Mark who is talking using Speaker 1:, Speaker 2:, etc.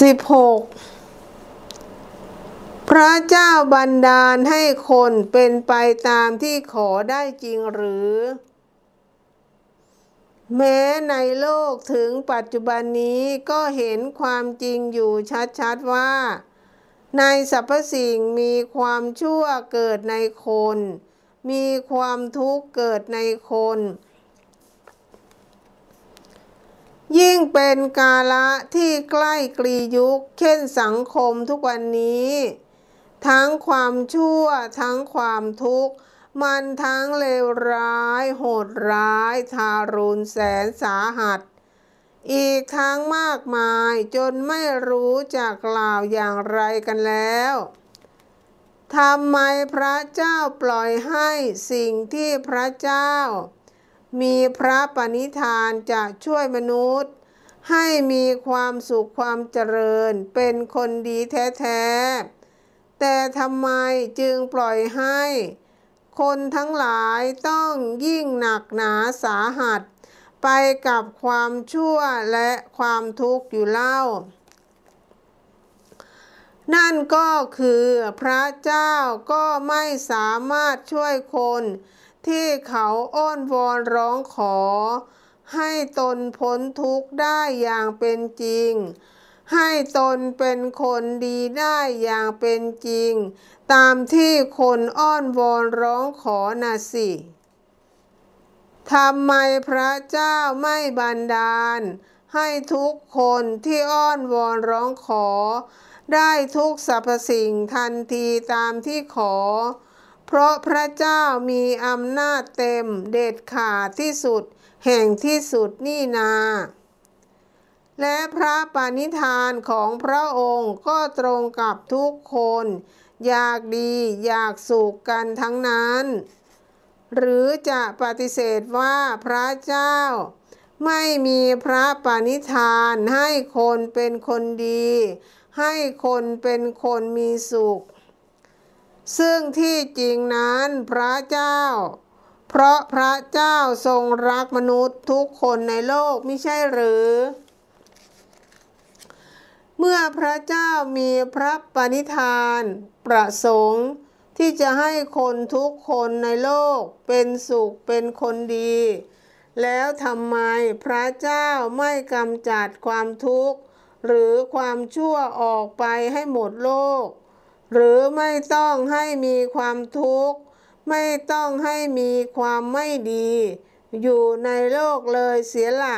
Speaker 1: 16 พระเจ้าบันดาลให้คนเป็นไปตามที่ขอได้จริงหรือ แม้ในโลกถึงปัจจุบันนี้ก็เห็นความจริงอยู่ชัดๆว่า ในสรรพสิ่งมีความชั่วเกิดในคน มีความทุกข์เกิดในคน ยิ่งเป็นกาละที่ใกล้กรียุค เช่นสังคมทุกวันนี้ ทั้งความชั่วทั้งความทุกข์ มันทั้งเลวร้าย โหดร้าย ทารุณแสนสาหัส อีกทั้งมากมายจนไม่รู้จะกล่าวอย่างไรกันแล้วทำไมพระเจ้าปล่อยให้สิ่งที่พระเจ้า มีพระปณิธานจะช่วยมนุษย์ ให้มีความสุขความเจริญเป็นคนดีแท้ๆ แต่ทำไมจึงปล่อยให้ คนทั้งหลายต้องยิ่งหนักหนาสาหัส ไปกับความชั่วและความทุกข์อยู่เล่า นั่นก็คือพระเจ้าก็ไม่สามารถช่วยคน ที่เขาอ้อนวอนร้องขอ ให้ตนพ้นทุกข์ได้อย่างเป็นจริง ให้ตนเป็นคนดีได้อย่างเป็นจริง ตามที่คนอ้อนวอนร้องขอน่ะสิทำไมพระเจ้าไม่บันดาล ให้ทุกคนที่อ้อนวอนร้องขอ ได้ทุกสรรพสิ่งทันทีตามที่ขอ เพราะพระเจ้ามีอำนาจเต็มเด็ดขาดที่สุด แห่งที่สุดนี่นา และพระปณิธานของพระองค์ก็ตรงกับทุกคน อยากดีอยากสุขกันทั้งนั้น หรือจะปฏิเสธว่าพระเจ้า ไม่มีพระปณิธานให้คนเป็นคนดี ให้คนเป็นคนมีสุข ซึ่งที่จริงนั้นพระเจ้า เพราะพระเจ้าทรงรักมนุษย์ทุกคนในโลกไม่ใช่หรือ เมื่อพระเจ้ามีพระปณิธาน ประสงค์ที่จะให้คนทุกคนในโลกเป็นสุขเป็นคนดี แล้วทำไมพระเจ้าไม่กำจัดความทุกข์ หรือความชั่วออกไปให้หมดโลก หรือไม่ต้องให้มีความทุกข์ ไม่ต้องให้มีความไม่ดี อยู่ในโลกเลยเสียละ่ะ